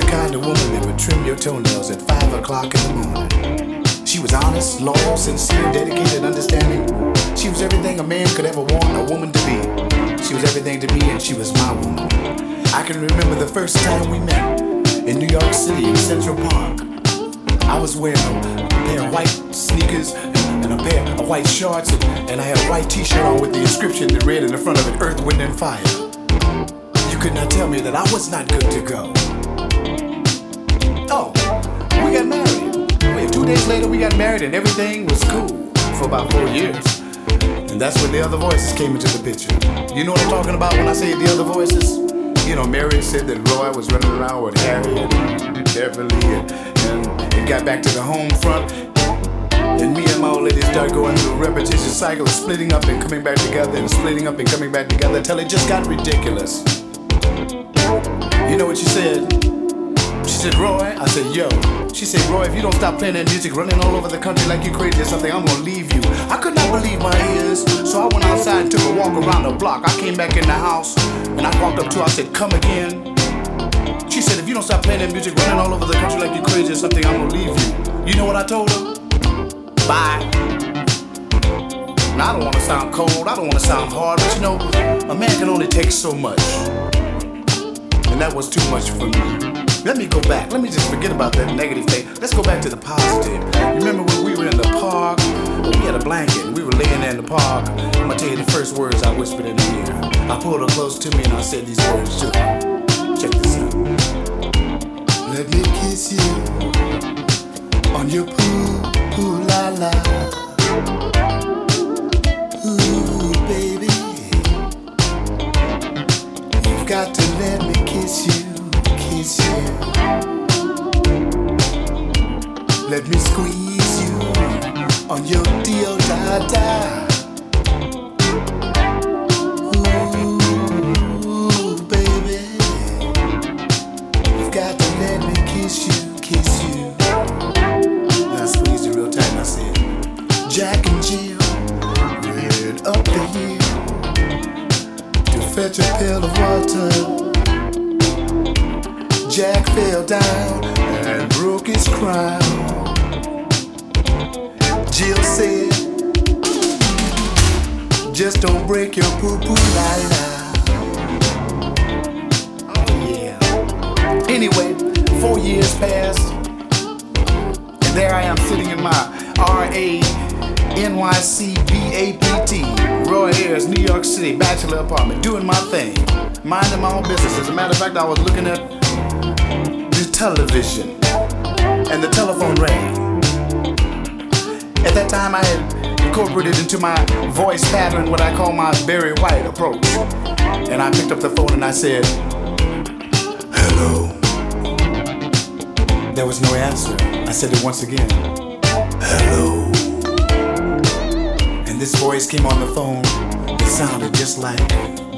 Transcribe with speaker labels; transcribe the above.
Speaker 1: the kind of woman that would trim your toenails at five o'clock in the morning. She was honest, loyal, sincere, dedicated, understanding. She was everything a man could ever want a woman to be. She was everything to me, and she was my woman. I can remember the first time we met in New York City in Central Park. I was wearing a pair of white sneakers and a pair of white shorts, and, I had a white t-shirt on with the inscription that read in the front of it, Earth, Wind, and Fire. You could not tell me that I was not good to go. Oh, we got married. Wait, two days later we got married and everything was cool for about four years. And that's when the other voices came into the picture. You know what I'm talking about when I say the other voices? You know, Mary said that Roy was running around with Harriet and Beverly and, and it got back to the home front. And me and my old lady started going through a repetition cycle of splitting up and coming back together and splitting up and coming back together until it just got ridiculous. You know what she said? Said, Roy, I said, yo. She said, Roy, if you don't stop playing that music, running all over the country like you crazy or something, I'm gonna leave you. I could not believe my ears, so I went outside and took a walk around the block. I came back in the house and I walked up to her, I said, come again. She said, if you don't stop playing that music, running all over the country like you crazy or something, I'm gonna leave you. You know what I told her? Bye. Now, I don't wanna sound cold, I don't wanna sound hard, but you know, a man can only take so much. And that was too much for me. Let me go back. Let me just forget about that negative thing. Let's go back to the positive. Remember when we were in the park? We had a blanket and we were laying there in the park. I'm gonna tell you the first words I whispered in her ear. I pulled her close to me and I said these words to her. Check this out. Let me kiss you on your poo poo la la. Let me squeeze you on your said, Jack and Jill ran up the hill to fetch a pail of water. Jack fell down Jill said, Just don't break your poo poo la la. Oh, yeah. Anyway, four years passed, and there I am sitting in my R A N Y C B A P T, Roy Ayers, New York City, bachelor apartment, doing my thing, minding my own business. As a matter of fact, I was looking at the television and the telephone rang. At that time, I had incorporated into my voice pattern what I call my Barry White approach. And I picked up the phone and I said, Hello. There was no answer. I said it once again, Hello. And this voice came on the phone. It sounded just like